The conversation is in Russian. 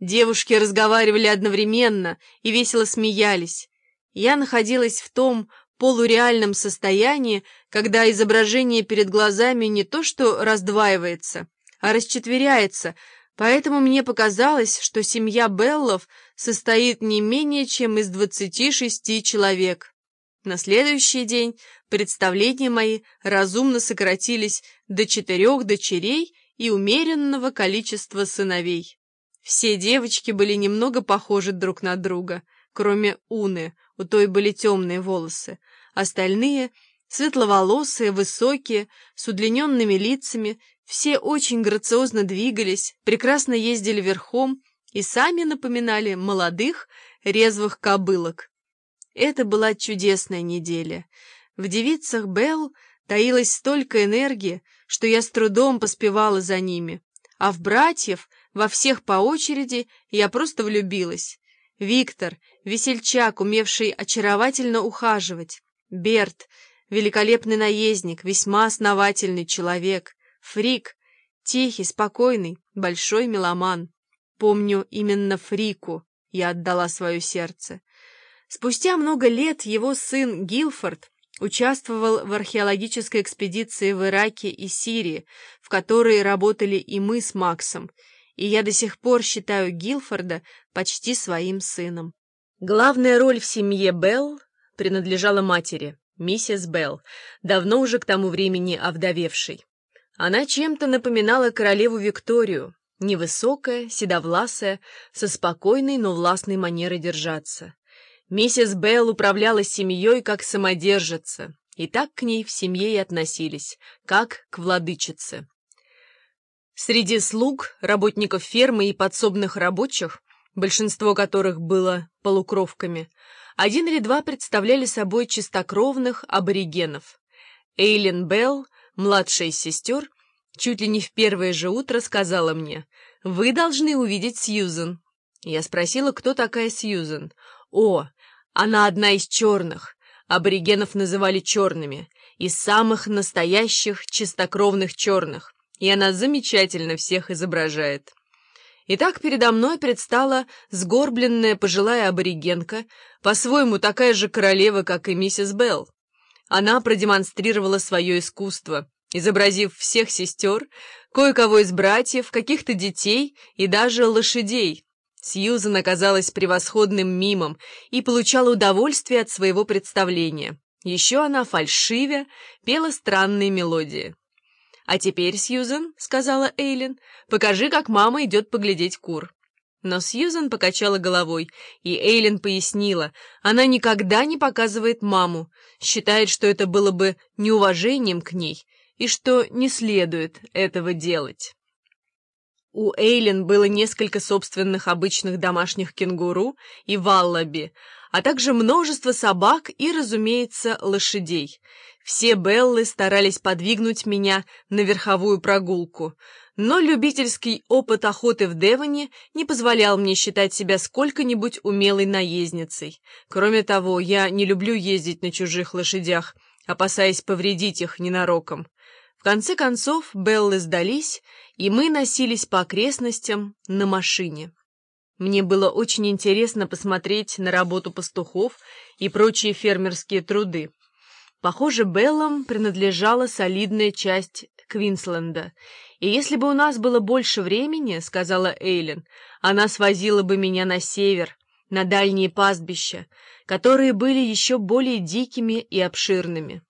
Девушки разговаривали одновременно и весело смеялись. Я находилась в том полуреальном состоянии, когда изображение перед глазами не то что раздваивается, а расчетверяется, поэтому мне показалось, что семья Беллов состоит не менее чем из двадцати шести человек. На следующий день представления мои разумно сократились до четырех дочерей и умеренного количества сыновей. Все девочки были немного похожи друг на друга, кроме Уны, у той были темные волосы. Остальные — светловолосые, высокие, с удлиненными лицами, все очень грациозно двигались, прекрасно ездили верхом и сами напоминали молодых, резвых кобылок. Это была чудесная неделя. В девицах Белл таилось столько энергии, что я с трудом поспевала за ними, а в братьев во всех по очереди я просто влюбилась. Виктор, весельчак, умевший очаровательно ухаживать. Берт, великолепный наездник, весьма основательный человек. Фрик, тихий, спокойный, большой меломан. Помню, именно Фрику я отдала свое сердце. Спустя много лет его сын Гилфорд участвовал в археологической экспедиции в Ираке и Сирии, в которой работали и мы с Максом, и я до сих пор считаю Гилфорда почти своим сыном. Главная роль в семье Белл принадлежала матери, миссис Белл, давно уже к тому времени овдовевшей. Она чем-то напоминала королеву Викторию, невысокая, седовласая, со спокойной, но властной манерой держаться. Миссис Белл управляла семьей как самодержица, и так к ней в семье и относились, как к владычице. Среди слуг, работников фермы и подсобных рабочих, большинство которых было полукровками, один или два представляли собой чистокровных аборигенов. Эйлин Белл, младшая из сестер, чуть ли не в первое же утро сказала мне, «Вы должны увидеть Сьюзен». Я спросила, кто такая Сьюзен. «О, она одна из черных. Аборигенов называли черными. Из самых настоящих чистокровных черных и она замечательно всех изображает. Итак, передо мной предстала сгорбленная пожилая аборигенка, по-своему такая же королева, как и миссис Белл. Она продемонстрировала свое искусство, изобразив всех сестер, кое-кого из братьев, каких-то детей и даже лошадей. Сьюзан оказалась превосходным мимом и получала удовольствие от своего представления. Еще она, фальшивя, пела странные мелодии. «А теперь, Сьюзен, — сказала Эйлин, — покажи, как мама идет поглядеть кур». Но Сьюзен покачала головой, и Эйлин пояснила, она никогда не показывает маму, считает, что это было бы неуважением к ней, и что не следует этого делать. У Эйлин было несколько собственных обычных домашних кенгуру и валлаби, а также множество собак и, разумеется, лошадей. Все Беллы старались подвигнуть меня на верховую прогулку, но любительский опыт охоты в Девоне не позволял мне считать себя сколько-нибудь умелой наездницей. Кроме того, я не люблю ездить на чужих лошадях, опасаясь повредить их ненароком. В конце концов, Беллы сдались, и мы носились по окрестностям на машине. Мне было очень интересно посмотреть на работу пастухов и прочие фермерские труды. Похоже, Беллам принадлежала солидная часть Квинсленда, и если бы у нас было больше времени, — сказала Эйлин, — она свозила бы меня на север, на дальние пастбища, которые были еще более дикими и обширными.